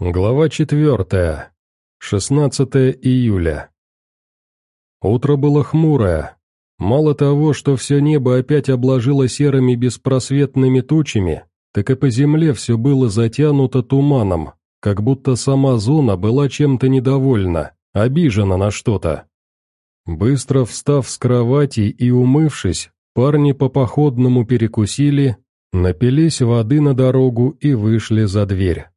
Глава 4. 16 июля. Утро было хмурое. Мало того, что все небо опять обложило серыми беспросветными тучами, так и по земле все было затянуто туманом, как будто сама зона была чем-то недовольна, обижена на что-то. Быстро встав с кровати и умывшись, парни по походному перекусили, напились воды на дорогу и вышли за дверь.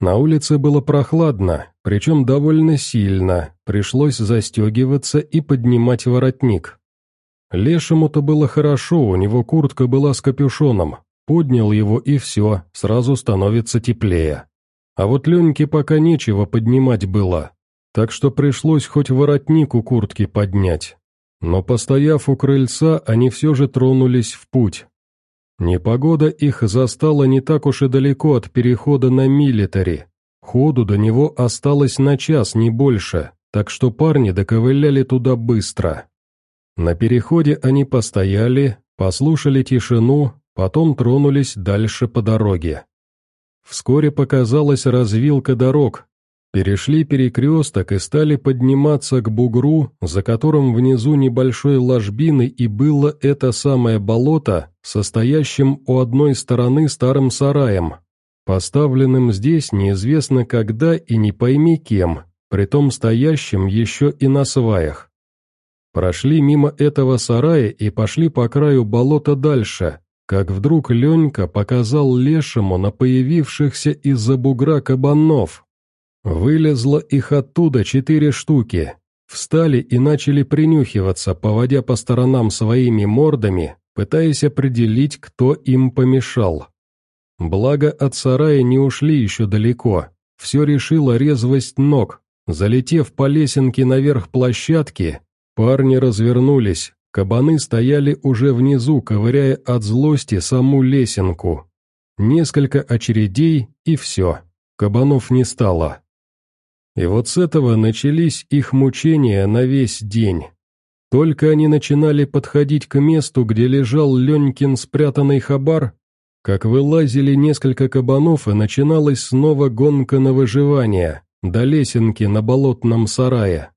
На улице было прохладно, причем довольно сильно, пришлось застегиваться и поднимать воротник. Лешему-то было хорошо, у него куртка была с капюшоном, поднял его и все, сразу становится теплее. А вот Леньке пока нечего поднимать было, так что пришлось хоть воротник у куртки поднять. Но постояв у крыльца, они все же тронулись в путь. Непогода их застала не так уж и далеко от перехода на милитари. Ходу до него осталось на час, не больше, так что парни доковыляли туда быстро. На переходе они постояли, послушали тишину, потом тронулись дальше по дороге. Вскоре показалась развилка дорог, Перешли перекресток и стали подниматься к бугру, за которым внизу небольшой ложбины и было это самое болото, состоящим у одной стороны старым сараем, поставленным здесь неизвестно когда и не пойми кем, притом стоящим еще и на сваях. Прошли мимо этого сарая и пошли по краю болота дальше, как вдруг Ленька показал лешему на появившихся из-за бугра кабанов, Вылезло их оттуда четыре штуки, встали и начали принюхиваться, поводя по сторонам своими мордами, пытаясь определить, кто им помешал. Благо от сарая не ушли еще далеко, все решило резвость ног. Залетев по лесенке наверх площадки, парни развернулись, кабаны стояли уже внизу, ковыряя от злости саму лесенку. Несколько очередей и все, кабанов не стало. И вот с этого начались их мучения на весь день. Только они начинали подходить к месту, где лежал Ленькин спрятанный хабар, как вылазили несколько кабанов, и начиналась снова гонка на выживание, до лесенки на болотном сарае.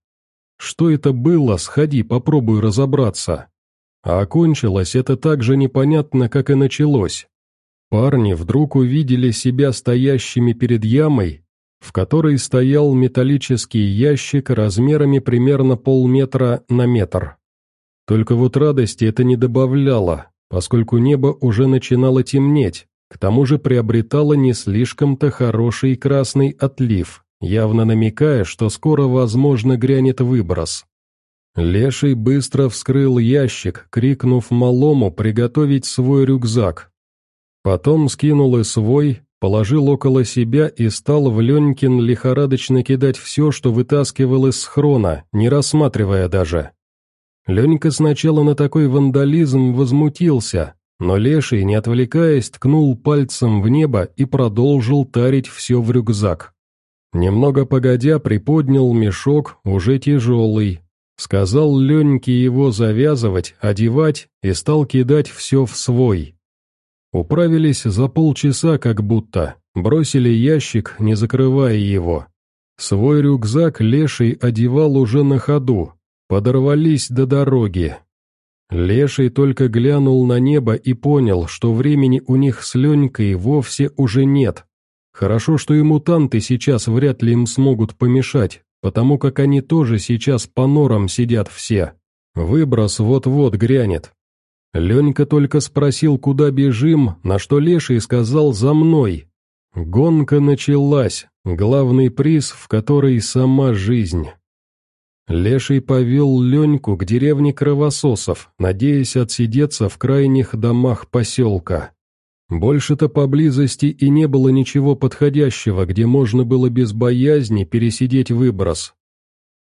Что это было, сходи, попробуй разобраться. А окончилось это так же непонятно, как и началось. Парни вдруг увидели себя стоящими перед ямой, в которой стоял металлический ящик размерами примерно полметра на метр. Только вот радости это не добавляло, поскольку небо уже начинало темнеть, к тому же приобретало не слишком-то хороший красный отлив, явно намекая, что скоро, возможно, грянет выброс. Леший быстро вскрыл ящик, крикнув малому приготовить свой рюкзак. Потом скинул и свой, положил около себя и стал в Ленькин лихорадочно кидать все, что вытаскивал из схрона, не рассматривая даже. Ленька сначала на такой вандализм возмутился, но Леший, не отвлекаясь, ткнул пальцем в небо и продолжил тарить все в рюкзак. Немного погодя приподнял мешок, уже тяжелый. Сказал Леньке его завязывать, одевать и стал кидать все в свой. Управились за полчаса как будто, бросили ящик, не закрывая его. Свой рюкзак Леший одевал уже на ходу, подорвались до дороги. Леший только глянул на небо и понял, что времени у них с Ленькой вовсе уже нет. Хорошо, что и мутанты сейчас вряд ли им смогут помешать, потому как они тоже сейчас по норам сидят все. Выброс вот-вот грянет. Ленька только спросил, куда бежим, на что Леший сказал «за мной». Гонка началась, главный приз, в которой сама жизнь. Леший повел Леньку к деревне Кровососов, надеясь отсидеться в крайних домах поселка. Больше-то поблизости и не было ничего подходящего, где можно было без боязни пересидеть выброс.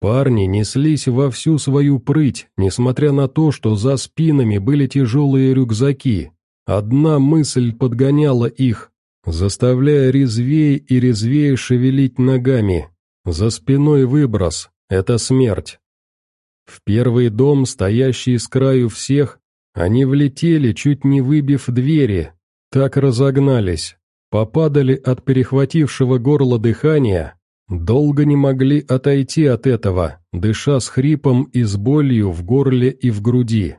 Парни неслись во всю свою прыть, несмотря на то, что за спинами были тяжелые рюкзаки. Одна мысль подгоняла их, заставляя резвее и резвее шевелить ногами. За спиной выброс — это смерть. В первый дом, стоящий с краю всех, они влетели, чуть не выбив двери, так разогнались, попадали от перехватившего горло дыхания, Долго не могли отойти от этого, дыша с хрипом и с болью в горле и в груди.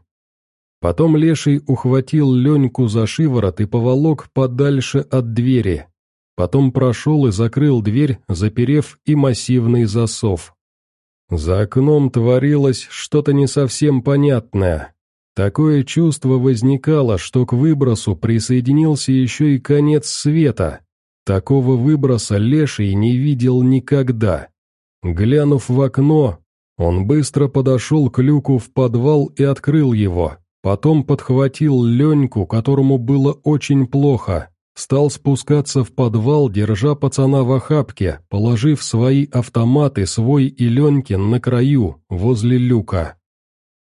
Потом Леший ухватил Леньку за шиворот и поволок подальше от двери. Потом прошел и закрыл дверь, заперев и массивный засов. За окном творилось что-то не совсем понятное. Такое чувство возникало, что к выбросу присоединился еще и конец света, Такого выброса леший не видел никогда. Глянув в окно, он быстро подошел к люку в подвал и открыл его. Потом подхватил Леньку, которому было очень плохо. Стал спускаться в подвал, держа пацана в охапке, положив свои автоматы, свой и Ленькин на краю, возле люка.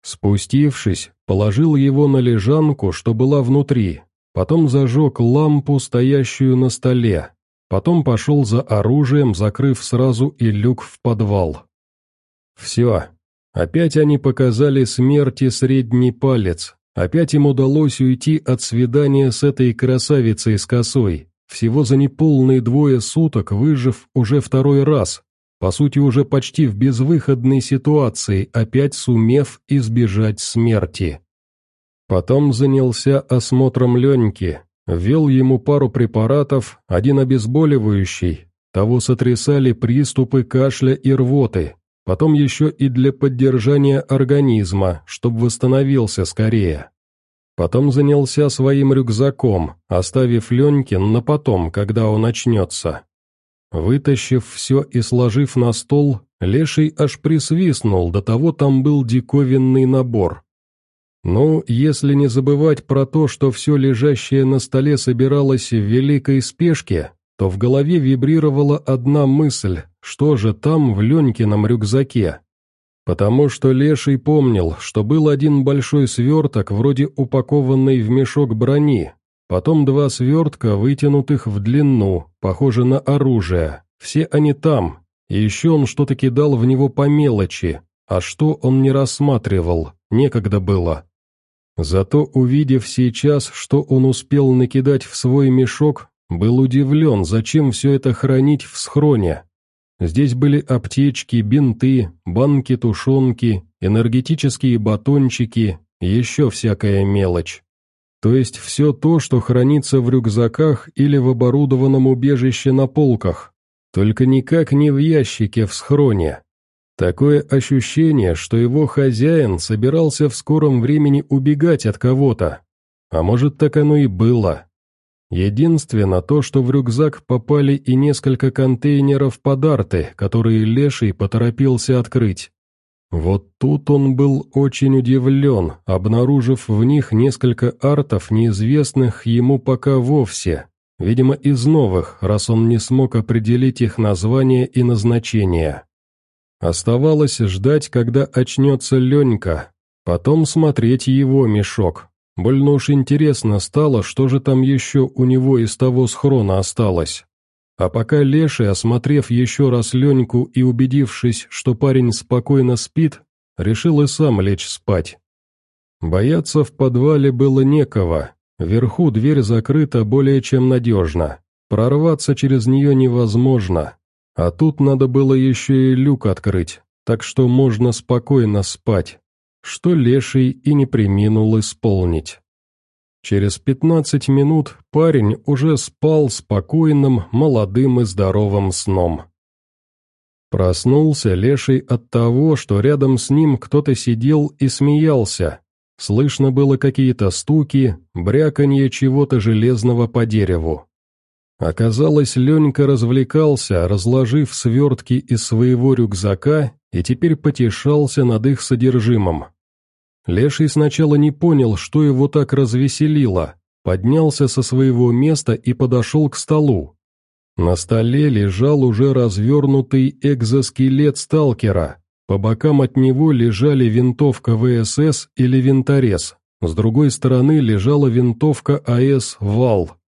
Спустившись, положил его на лежанку, что была внутри, потом зажег лампу, стоящую на столе, потом пошел за оружием, закрыв сразу и люк в подвал. Все. Опять они показали смерти средний палец, опять им удалось уйти от свидания с этой красавицей с косой, всего за неполные двое суток выжив уже второй раз, по сути уже почти в безвыходной ситуации, опять сумев избежать смерти. Потом занялся осмотром Леньки, ввел ему пару препаратов, один обезболивающий, того сотрясали приступы кашля и рвоты, потом еще и для поддержания организма, чтобы восстановился скорее. Потом занялся своим рюкзаком, оставив Ленькин на потом, когда он очнется. Вытащив все и сложив на стол, Леший аж присвистнул, до того там был диковинный набор. Ну, если не забывать про то, что все лежащее на столе собиралось в великой спешке, то в голове вибрировала одна мысль, что же там в Ленькином рюкзаке. Потому что Леший помнил, что был один большой сверток, вроде упакованный в мешок брони, потом два свертка, вытянутых в длину, похоже на оружие, все они там, и еще он что-то кидал в него по мелочи, а что он не рассматривал, некогда было. Зато, увидев сейчас, что он успел накидать в свой мешок, был удивлен, зачем все это хранить в схроне. Здесь были аптечки, бинты, банки-тушенки, энергетические батончики, еще всякая мелочь. То есть все то, что хранится в рюкзаках или в оборудованном убежище на полках, только никак не в ящике в схроне. Такое ощущение, что его хозяин собирался в скором времени убегать от кого-то. А может, так оно и было. Единственное то, что в рюкзак попали и несколько контейнеров подарты, которые Леший поторопился открыть. Вот тут он был очень удивлен, обнаружив в них несколько артов, неизвестных ему пока вовсе, видимо, из новых, раз он не смог определить их название и назначение. Оставалось ждать, когда очнется Ленька, потом смотреть его мешок. Больно уж интересно стало, что же там еще у него из того схрона осталось. А пока Леший, осмотрев еще раз Леньку и убедившись, что парень спокойно спит, решил и сам лечь спать. Бояться в подвале было некого, вверху дверь закрыта более чем надежно, прорваться через нее невозможно. А тут надо было еще и люк открыть, так что можно спокойно спать, что леший и не приминул исполнить. Через пятнадцать минут парень уже спал спокойным, молодым и здоровым сном. Проснулся леший от того, что рядом с ним кто-то сидел и смеялся. Слышно было какие-то стуки, бряканье чего-то железного по дереву. Оказалось, Ленька развлекался, разложив свертки из своего рюкзака и теперь потешался над их содержимым. Леший сначала не понял, что его так развеселило, поднялся со своего места и подошел к столу. На столе лежал уже развернутый экзоскелет сталкера, по бокам от него лежали винтовка ВСС или винторез, с другой стороны лежала винтовка АС «Вал».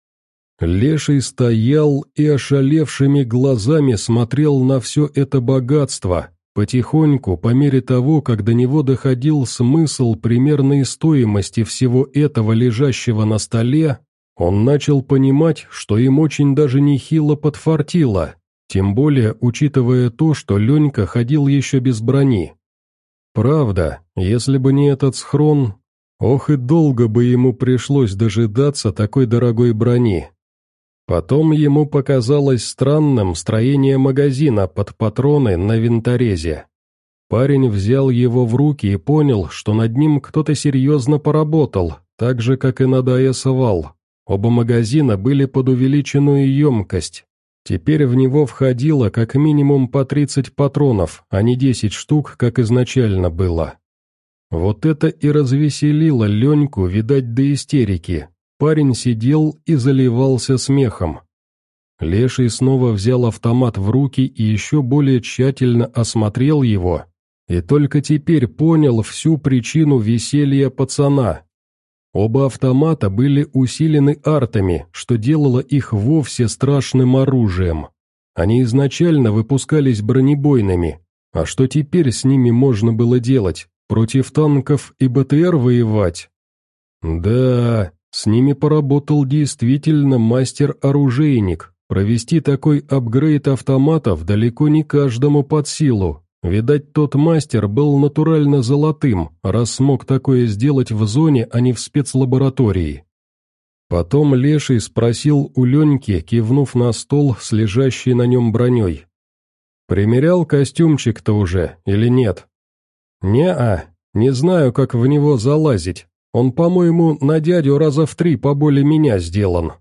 Леший стоял и ошалевшими глазами смотрел на все это богатство, потихоньку, по мере того, как до него доходил смысл примерной стоимости всего этого лежащего на столе, он начал понимать, что им очень даже нехило подфартило, тем более учитывая то, что Ленька ходил еще без брони. Правда, если бы не этот схрон, ох и долго бы ему пришлось дожидаться такой дорогой брони. Потом ему показалось странным строение магазина под патроны на винторезе. Парень взял его в руки и понял, что над ним кто-то серьезно поработал, так же, как и над АЭС-Вал. Оба магазина были под увеличенную емкость. Теперь в него входило как минимум по 30 патронов, а не 10 штук, как изначально было. Вот это и развеселило Леньку, видать, до истерики. Парень сидел и заливался смехом. Леший снова взял автомат в руки и еще более тщательно осмотрел его, и только теперь понял всю причину веселья пацана. Оба автомата были усилены артами, что делало их вовсе страшным оружием. Они изначально выпускались бронебойными, а что теперь с ними можно было делать? Против танков и БТР воевать? Да, с ними поработал действительно мастер-оружейник. Провести такой апгрейд автоматов далеко не каждому под силу. Видать, тот мастер был натурально золотым, раз смог такое сделать в зоне, а не в спецлаборатории. Потом Леший спросил у Леньки, кивнув на стол с лежащей на нем броней. «Примерял костюмчик-то уже, или нет?» «Не-а, не знаю, как в него залазить, он, по-моему, на дядю раза в три поболее меня сделан».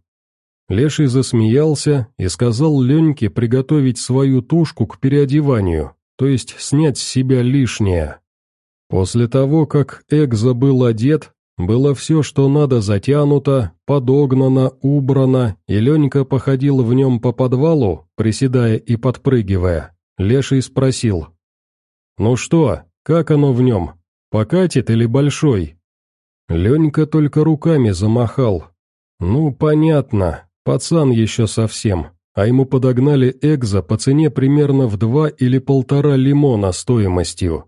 Леший засмеялся и сказал Леньке приготовить свою тушку к переодеванию, то есть снять с себя лишнее. После того, как Экза был одет, было все, что надо, затянуто, подогнано, убрано, и Ленька походил в нем по подвалу, приседая и подпрыгивая. Леший спросил. «Ну что, как оно в нем? Покатит или большой?» Ленька только руками замахал. «Ну, понятно, пацан еще совсем, а ему подогнали экзо по цене примерно в два или полтора лимона стоимостью.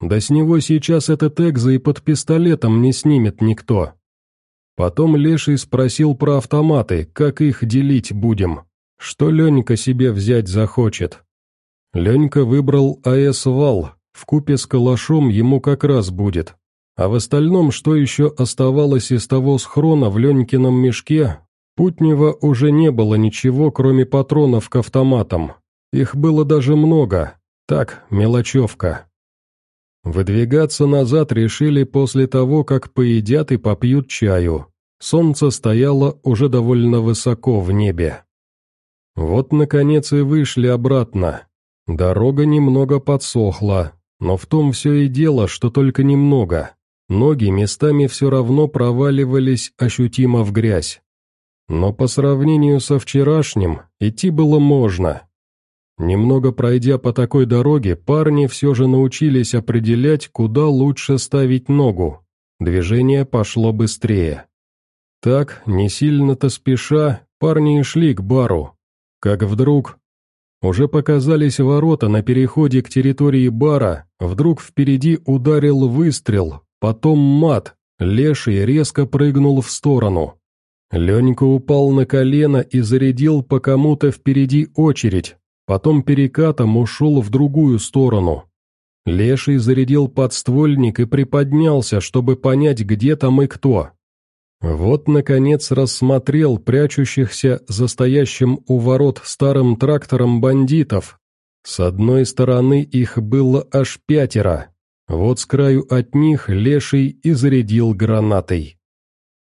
Да с него сейчас этот экзо и под пистолетом не снимет никто». Потом Леший спросил про автоматы, как их делить будем, что Ленька себе взять захочет. Ленька выбрал АЭС «Вал», купе с калашом ему как раз будет, а в остальном, что еще оставалось из того схрона в Ленькином мешке, Путнева уже не было ничего, кроме патронов к автоматам. Их было даже много. Так, мелочевка. Выдвигаться назад решили после того, как поедят и попьют чаю. Солнце стояло уже довольно высоко в небе. Вот, наконец, и вышли обратно. Дорога немного подсохла, но в том все и дело, что только немного. Ноги местами все равно проваливались ощутимо в грязь. Но по сравнению со вчерашним, идти было можно. Немного пройдя по такой дороге, парни все же научились определять, куда лучше ставить ногу. Движение пошло быстрее. Так, не сильно-то спеша, парни шли к бару. Как вдруг... Уже показались ворота на переходе к территории бара, вдруг впереди ударил выстрел, Потом мат, леший резко прыгнул в сторону. Ленька упал на колено и зарядил по кому-то впереди очередь, потом перекатом ушел в другую сторону. Леший зарядил подствольник и приподнялся, чтобы понять, где там и кто. Вот, наконец, рассмотрел прячущихся за стоящим у ворот старым трактором бандитов. С одной стороны их было аж пятеро, вот с краю от них леший и зарядил гранатой.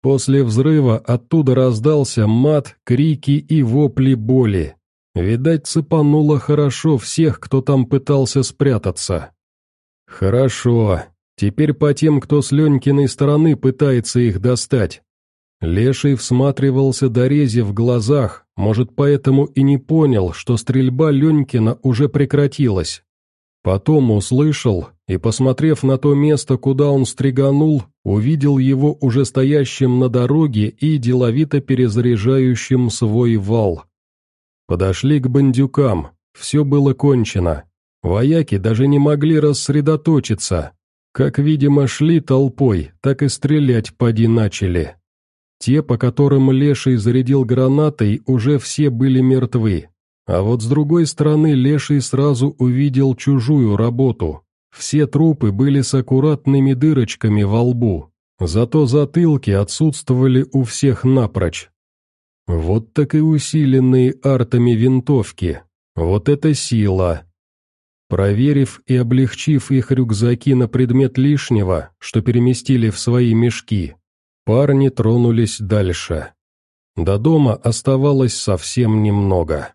После взрыва оттуда раздался мат, крики и вопли боли. Видать, цепануло хорошо всех, кто там пытался спрятаться. Хорошо. Теперь по тем, кто с Ленькиной стороны пытается их достать. Леший всматривался до рези в глазах, может, поэтому и не понял, что стрельба Ленькина уже прекратилась. Потом услышал и, посмотрев на то место, куда он стриганул, увидел его уже стоящим на дороге и деловито перезаряжающим свой вал. Подошли к бандюкам, все было кончено. Вояки даже не могли рассредоточиться. Как, видимо, шли толпой, так и стрелять поди начали. Те, по которым Леший зарядил гранатой, уже все были мертвы. А вот с другой стороны Леший сразу увидел чужую работу. Все трупы были с аккуратными дырочками во лбу, зато затылки отсутствовали у всех напрочь. Вот так и усиленные артами винтовки. Вот это сила! Проверив и облегчив их рюкзаки на предмет лишнего, что переместили в свои мешки, парни тронулись дальше. До дома оставалось совсем немного.